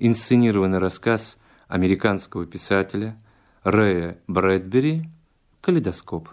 инсценированный рассказ американского писателя Рэя Брэдбери «Калейдоскоп».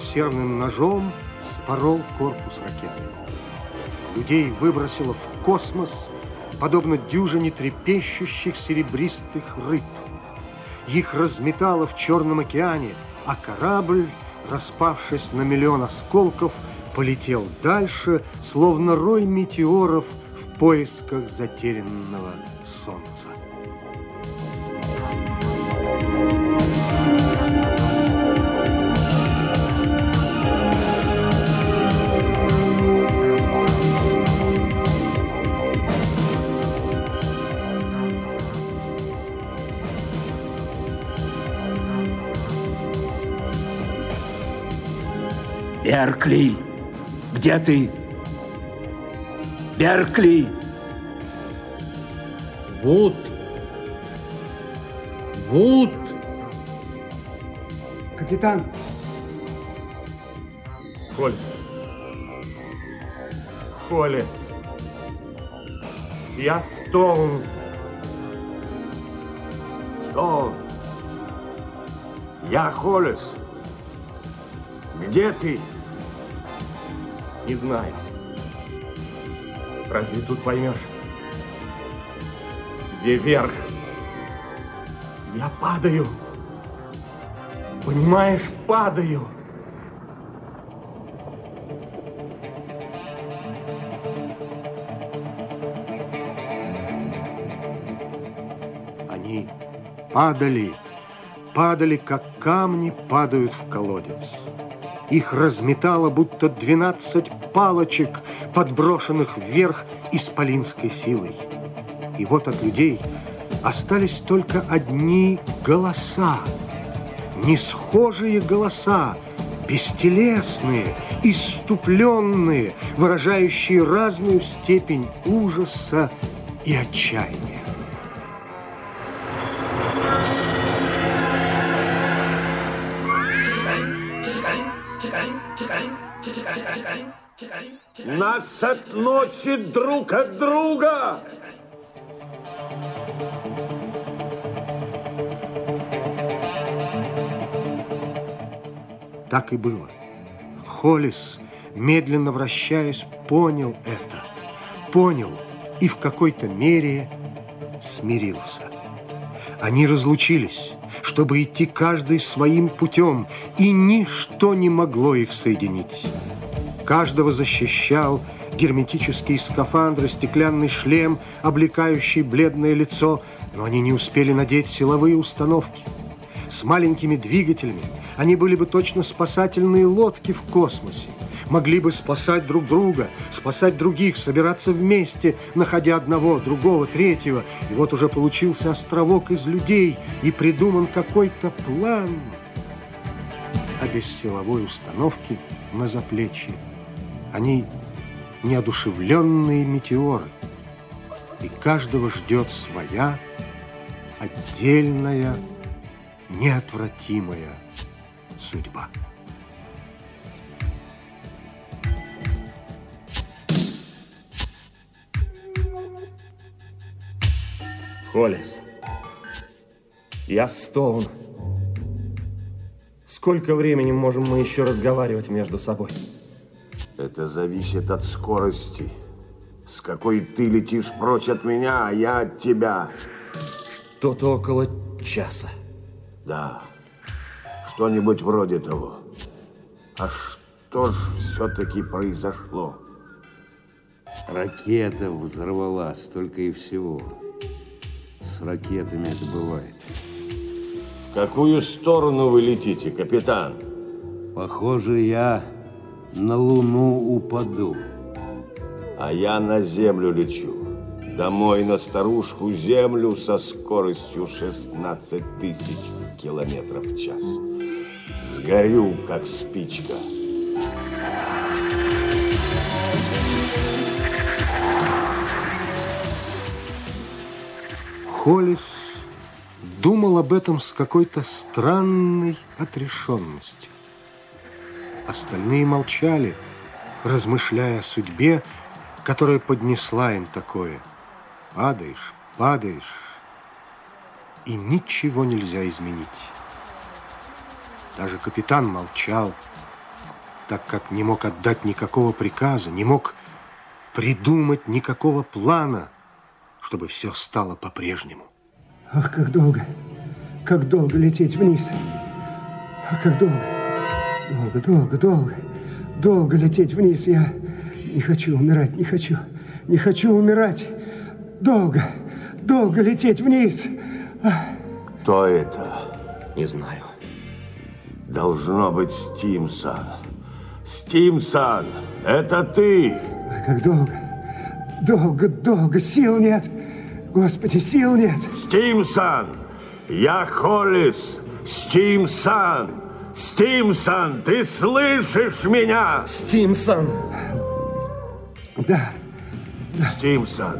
Консервным ножом спорол корпус ракеты. Людей выбросило в космос, подобно дюжине трепещущих серебристых рыб. Их разметало в Черном океане, а корабль, распавшись на миллион осколков, полетел дальше, словно рой метеоров в поисках затерянного солнца. Беркли, где ты? Беркли! Вуд! Вуд! Капитан! Холлес. Холлес. Я Стоун. Стоун. Я Холлес. Где ты? Не знаю. Разве тут поймешь? Где верх? Я падаю. Понимаешь, падаю. Они падали, падали, как камни падают в колодец. Их разметало, будто двенадцать палочек, подброшенных вверх исполинской силой. И вот от людей остались только одни голоса, несхожие голоса, бестелесные, иступленные, выражающие разную степень ужаса и отчаяния. Нас относит друг от друга! Так и было. Холлис, медленно вращаясь, понял это. Понял и в какой-то мере смирился. Они разлучились, чтобы идти каждый своим путем, и ничто не могло их соединить. Каждого защищал герметический скафандр и стеклянный шлем, облекающий бледное лицо, но они не успели надеть силовые установки. С маленькими двигателями они были бы точно спасательные лодки в космосе. Могли бы спасать друг друга, спасать других, собираться вместе, находя одного, другого, третьего. И вот уже получился островок из людей, и придуман какой-то план. А без силовой установки на заплечье они неодушевленные метеоры, и каждого ждет своя отдельная, неотвратимая судьба. Холлес. Я Стоун. Сколько времени можем мы еще разговаривать между собой? Это зависит от скорости. С какой ты летишь прочь от меня, а я от тебя. Что-то около часа. Да, что-нибудь вроде того. А что ж все-таки произошло? Ракета взорвалась, только и всего. С ракетами это бывает. В какую сторону вы летите, капитан? Похоже, я на Луну упаду. А я на Землю лечу. Домой на старушку землю со скоростью 16 тысяч километров в час. Сгорю, как спичка. Холлис думал об этом с какой-то странной отрешенностью. Остальные молчали, размышляя о судьбе, которая поднесла им такое. Падаешь, падаешь, и ничего нельзя изменить. Даже капитан молчал, так как не мог отдать никакого приказа, не мог придумать никакого плана, чтобы все стало по-прежнему. Ах, как долго, как долго лететь вниз. Ах, как долго, долго, долго, долго, долго лететь вниз. Я не хочу умирать, не хочу, не хочу умирать. Долго, долго лететь вниз. Кто это? Не знаю. Должно быть Стимсон. Стимсон, это ты! Ой, как долго, долго, долго, сил нет. Господи, сил нет. Стимсон, я Холлис. Стимсон, Стимсон, ты слышишь меня? Стимсон! Да, Стимсон,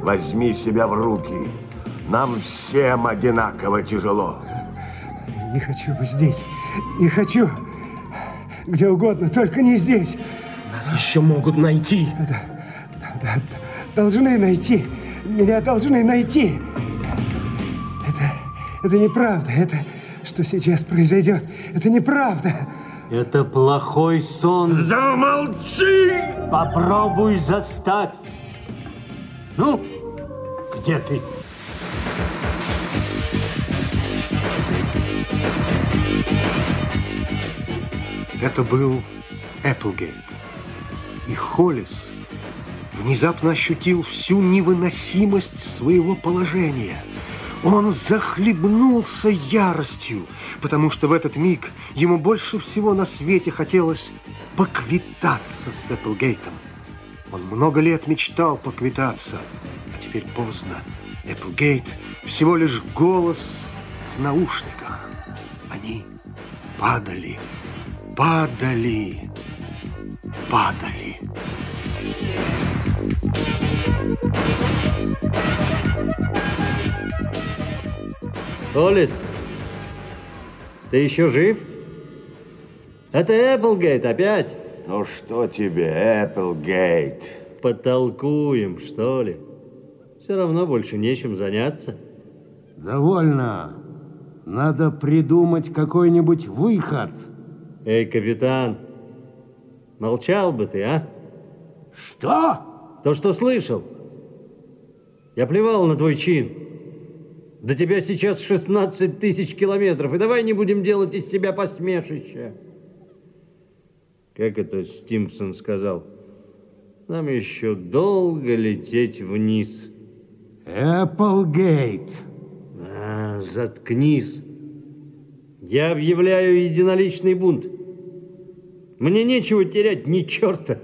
возьми себя в руки. Нам всем одинаково тяжело. не хочу быть здесь, не хочу. Где угодно, только не здесь. Нас еще могут найти. Да, да, да, должны найти. Меня должны найти. Это, это неправда. Это, что сейчас произойдет, это неправда. Это плохой сон. Замолчи! Попробуй заставь. Ну, где ты? Это был Эпплгейт. И Холлис внезапно ощутил всю невыносимость своего положения. Он захлебнулся яростью, потому что в этот миг ему больше всего на свете хотелось поквитаться с Эпплгейтом. Он много лет мечтал поквитаться, а теперь поздно. Эпплгейт всего лишь голос в наушниках. Они падали, падали, падали. Холлис, ты еще жив? Это Эпплгейт опять. Ну что тебе, Эпплгейт? Потолкуем, что ли? Все равно больше нечем заняться. Довольно. Надо придумать какой-нибудь выход. Эй, капитан, молчал бы ты, а? Что? То, что слышал. Я плевал на твой чин. До тебя сейчас 16 тысяч километров, и давай не будем делать из себя посмешище. Как это Стимсон сказал? Нам еще долго лететь вниз. Эпплгейт. А, заткнись. Я объявляю единоличный бунт. Мне нечего терять ни черта.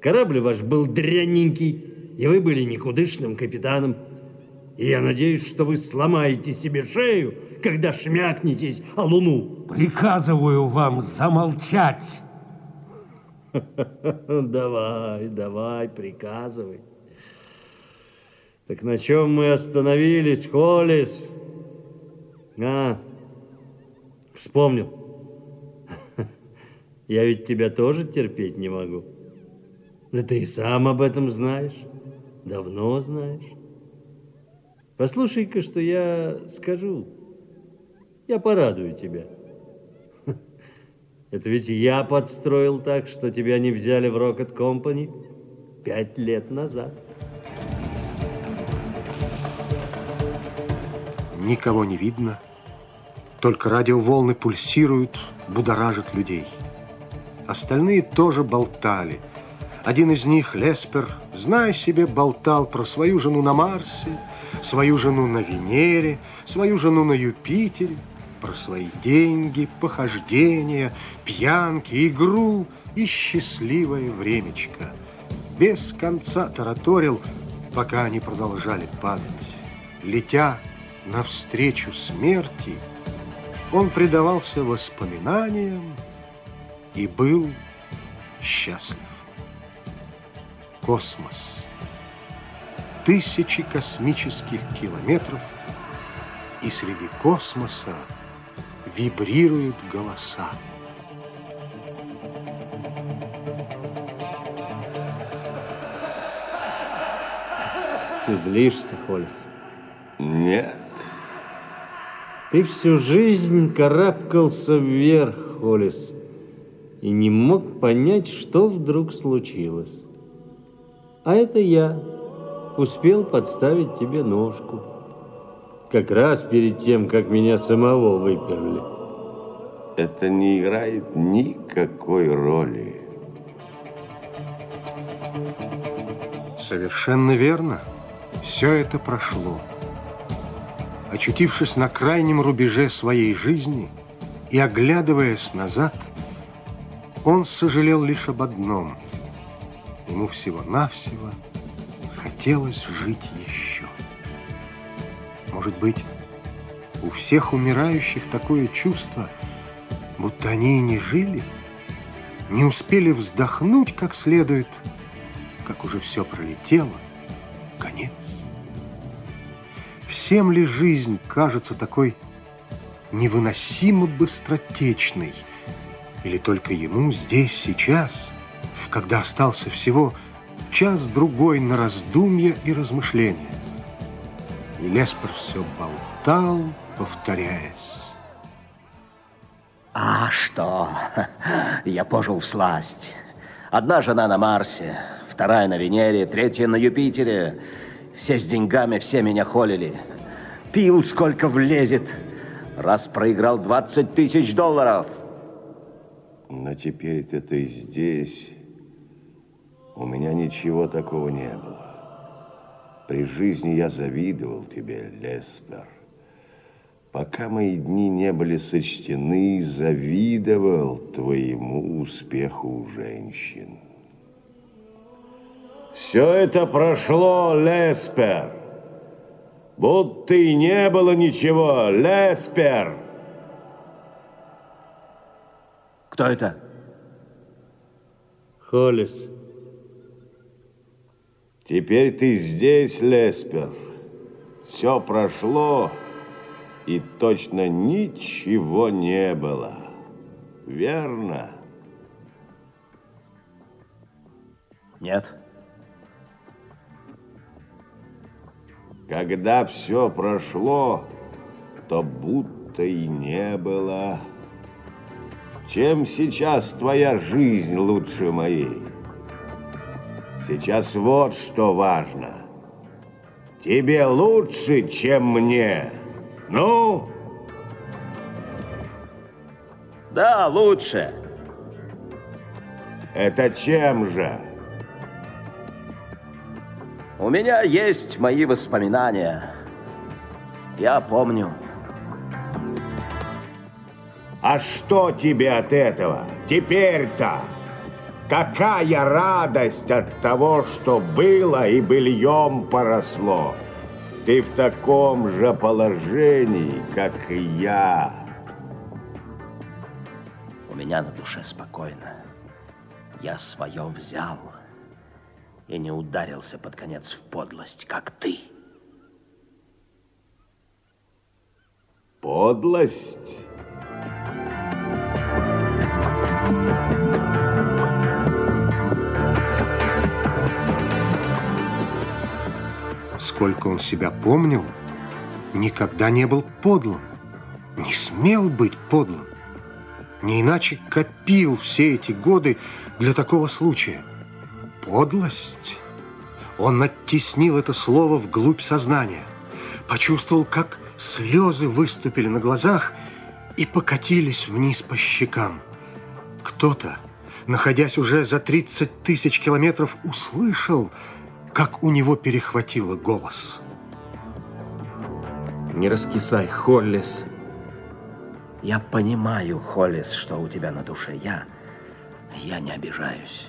Корабль ваш был дрянненький, и вы были никудышным капитаном. И я надеюсь, что вы сломаете себе шею, когда шмякнетесь о луну. Приказываю вам замолчать. Давай, давай, приказывай. Так на чем мы остановились, Холлис? А, вспомнил. Я ведь тебя тоже терпеть не могу. Да ты и сам об этом знаешь. Давно знаешь. Послушай-ка, что я скажу. Я порадую тебя. Это ведь я подстроил так, что тебя не взяли в Rocket Company пять лет назад. Никого не видно, только радиоволны пульсируют, будоражат людей. Остальные тоже болтали. Один из них, Леспер, зная себе, болтал про свою жену на Марсе, свою жену на Венере, свою жену на Юпитере, про свои деньги, похождения, пьянки, игру и счастливое времечко. Без конца тараторил, пока они продолжали падать, летя навстречу смерти, он предавался воспоминаниям и был счастлив. Космос. Тысячи космических километров, и среди космоса вибрируют голоса. Ты злишься, Холлис? Нет. Ты всю жизнь карабкался вверх, Холлис, и не мог понять, что вдруг случилось. А это я успел подставить тебе ножку. Как раз перед тем, как меня самого выперли. Это не играет никакой роли. Совершенно верно. Все это прошло. Очутившись на крайнем рубеже своей жизни и оглядываясь назад, он сожалел лишь об одном. Ему всего-навсего хотелось жить еще. Может быть, у всех умирающих такое чувство, будто они и не жили, не успели вздохнуть как следует, как уже все пролетело, конец. Всем ли жизнь кажется такой невыносимо быстротечной, или только ему здесь, сейчас, когда остался всего час-другой на раздумья и размышления? И Леспер все болтал, повторяясь. А что? Я пожил в сласть. Одна жена на Марсе, вторая на Венере, третья на Юпитере. Все с деньгами, все меня холили. Пил, сколько влезет. Раз проиграл 20 тысяч долларов. Но теперь-то ты здесь. У меня ничего такого не было. При жизни я завидовал тебе, Леспер. Пока мои дни не были сочтены, завидовал твоему успеху у женщин. Все это прошло, Леспер. Будто и не было ничего, Леспер. Кто это? Холлис. Теперь ты здесь, Леспер. Все прошло, и точно ничего не было. Верно? Нет. Когда все прошло, то будто и не было. Чем сейчас твоя жизнь лучше моей? Сейчас вот что важно. Тебе лучше, чем мне. Ну? Да, лучше. Это чем же? У меня есть мои воспоминания. Я помню. А что тебе от этого? Теперь-то? Какая радость от того, что было и быльем поросло. Ты в таком же положении, как и я. У меня на душе спокойно. Я свое взял и не ударился под конец в подлость, как ты. Подлость? Сколько он себя помнил, никогда не был подлым, не смел быть подлым. Не иначе копил все эти годы для такого случая. Подлость. Он оттеснил это слово вглубь сознания. Почувствовал, как слезы выступили на глазах и покатились вниз по щекам. Кто-то, находясь уже за 30 тысяч километров, услышал, как у него перехватило голос. Не раскисай, Холлис. Я понимаю, Холлис, что у тебя на душе. Я, я не обижаюсь.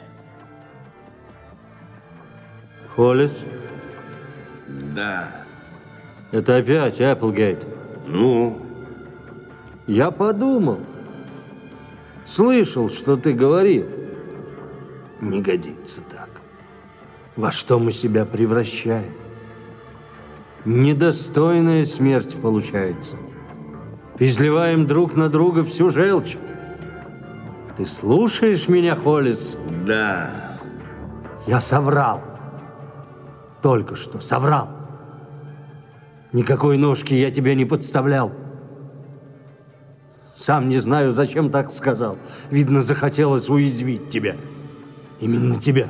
Холлис, Да. Это опять Эпплгейт. Ну? Я подумал. Слышал, что ты говорил. Не годится так. Во что мы себя превращаем? Недостойная смерть получается. Изливаем друг на друга всю желчь. Ты слушаешь меня, Холлис? Да. Я соврал. Только что соврал. Никакой ножки я тебе не подставлял. Сам не знаю, зачем так сказал. Видно, захотелось уязвить тебя. Именно тебя.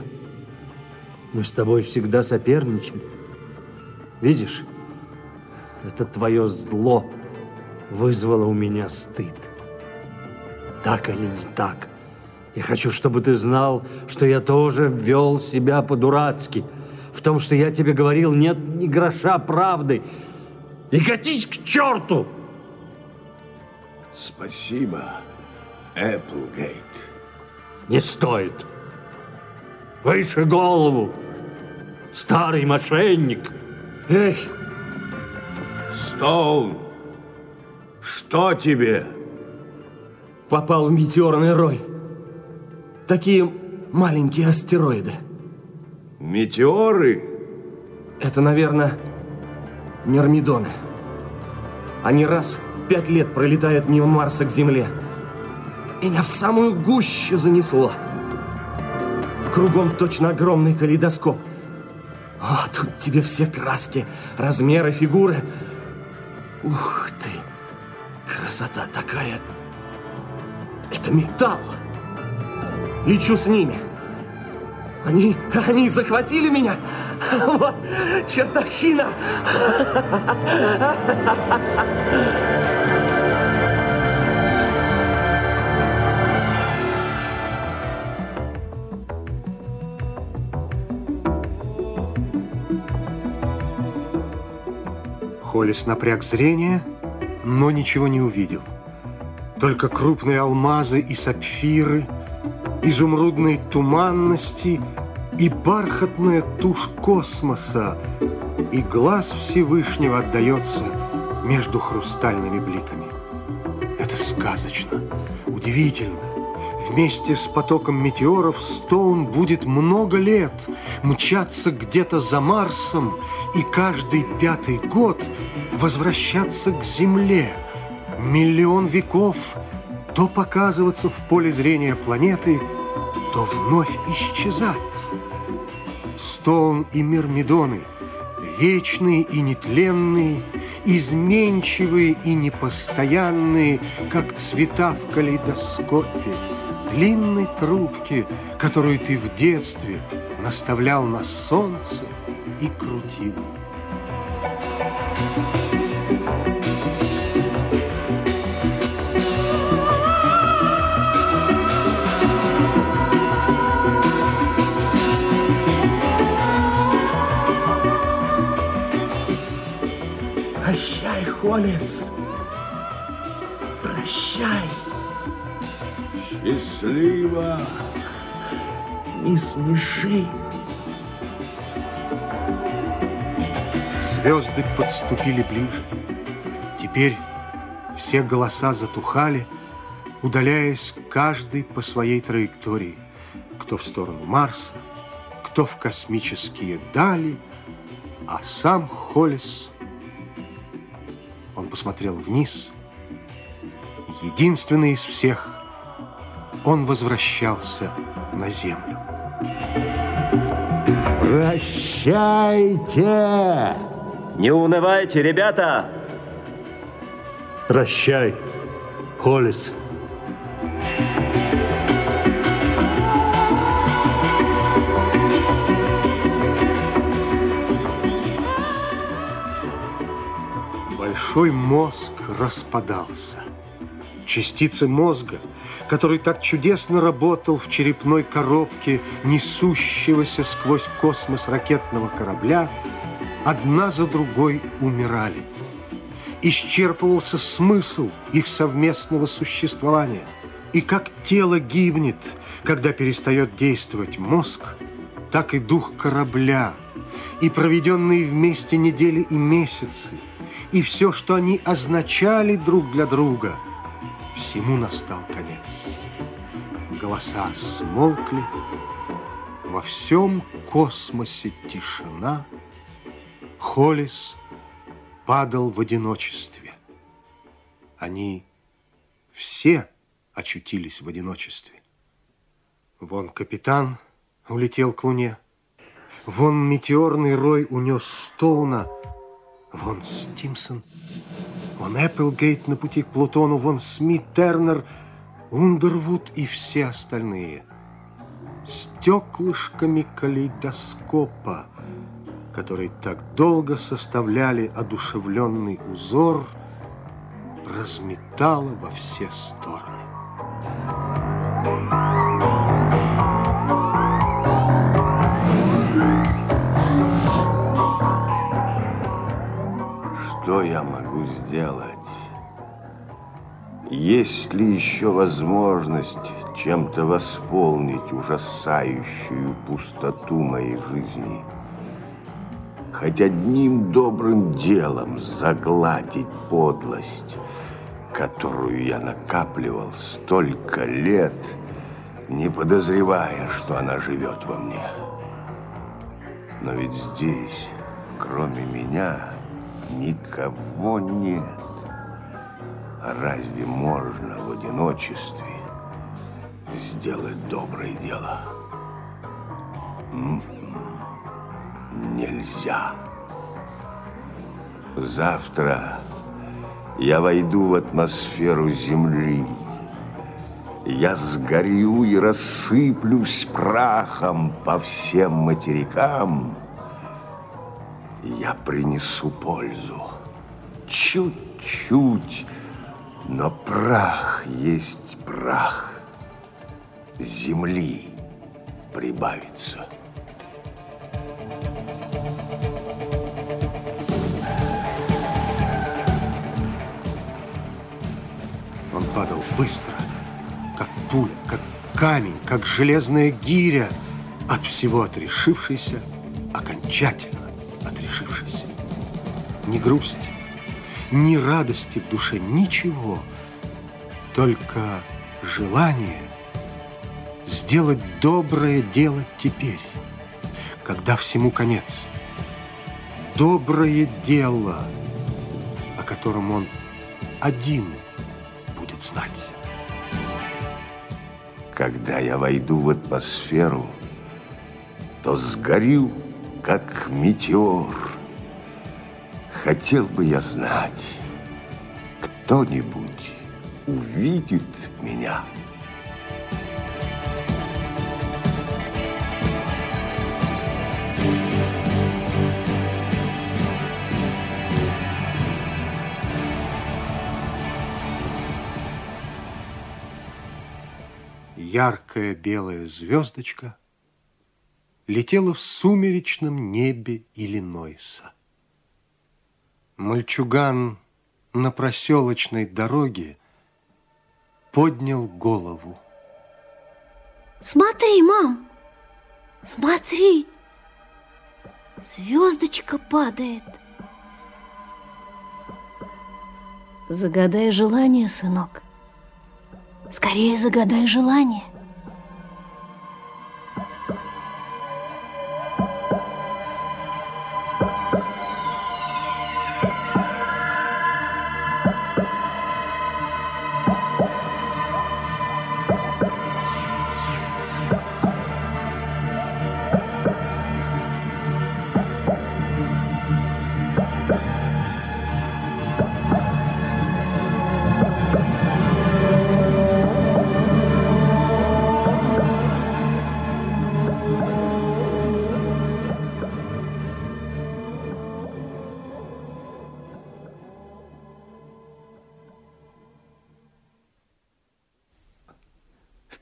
Мы с тобой всегда соперничали. Видишь, это твое зло вызвало у меня стыд. Так или не так? Я хочу, чтобы ты знал, что я тоже вел себя по-дурацки. В том, что я тебе говорил, нет ни гроша правды. И катись к черту! Спасибо, Эпплгейт. Не стоит. Выше голову. Старый мошенник. Эй, Стоун, что тебе? попал в метеорный рой. Такие маленькие астероиды. Метеоры? Это, наверное, Нермидоны. Они раз в пять лет пролетают мимо Марса к Земле. Меня в самую гущу занесло. Кругом точно огромный калейдоскоп. О, тут тебе все краски, размеры, фигуры. Ух ты! Красота такая! Это металл! Лечу с ними. Они, они захватили меня. Вот, чертовщина. Холлис напряг зрение, но ничего не увидел. Только крупные алмазы и сапфиры, изумрудные туманности и бархатная тушь космоса, и глаз Всевышнего отдается между хрустальными бликами. Это сказочно, удивительно. Вместе с потоком метеоров Стоун будет много лет мчаться где-то за Марсом и каждый пятый год возвращаться к Земле. Миллион веков то показываться в поле зрения планеты, то вновь исчезать. Стоун и Мирмидоны – вечные и нетленные, изменчивые и непостоянные, как цвета в калейдоскопе, длинной трубки, которую ты в детстве наставлял на солнце и крутил. Прощай, Холлис. Счастливо. не смеши. Звезды подступили ближе. Теперь все голоса затухали, удаляясь каждый по своей траектории. Кто в сторону Марса, кто в космические дали, а сам Холлис... Он посмотрел вниз. Единственный из всех, он возвращался на Землю. Прощайте! Не унывайте, ребята! Прощай, Холлис. Большой мозг распадался. Частицы мозга, который так чудесно работал в черепной коробке несущегося сквозь космос ракетного корабля, одна за другой умирали. Исчерпывался смысл их совместного существования. И как тело гибнет, когда перестает действовать мозг, так и дух корабля и проведенные вместе недели и месяцы, и все, что они означали друг для друга, всему настал конец. Голоса смолкли, во всем космосе тишина, Холис падал в одиночестве. Они все очутились в одиночестве. Вон капитан улетел к луне, вон метеорный рой унес Стоуна, вон Стимсон, вон Эпплгейт на пути к Плутону, вон Смит Тернер, Ундервуд и все остальные. Стеклышками калейдоскопа, которые так долго составляли одушевленный узор, разметало во все стороны. Что я могу сделать? Есть ли еще возможность чем-то восполнить ужасающую пустоту моей жизни? Хоть одним добрым делом загладить подлость, которую я накапливал столько лет, не подозревая, что она живет во мне. Но ведь здесь, кроме меня, никого нет. Разве можно в одиночестве сделать доброе дело? Нельзя. Завтра я войду в атмосферу Земли. Я сгорю и рассыплюсь прахом по всем материкам. Я принесу пользу. Чуть-чуть, но прах есть прах. Земли прибавится. Он падал быстро, как пуля, как камень, как железная гиря, от всего отрешившийся, окончательно отрешившийся. Ни грусти, ни радости в душе, ничего, только желание сделать доброе дело теперь, когда всему конец. Доброе дело, о котором он один будет знать. Когда я войду в атмосферу, то сгорю, как метеор. Хотел бы я знать, кто-нибудь увидит меня. яркая белая звездочка летела в сумеречном небе Иллинойса. Мальчуган на проселочной дороге поднял голову. Смотри, мам, смотри, звездочка падает. Загадай желание, сынок. Скорее загадай желание.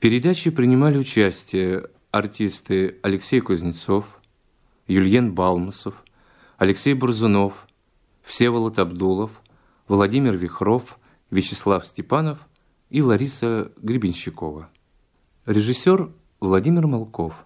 Передаче принимали участие артисты Алексей Кузнецов, Юльен Балмусов, Алексей Бурзунов, Всеволод Абдулов, Владимир Вихров, Вячеслав Степанов и Лариса Гребенщикова. Режиссер Владимир Малков.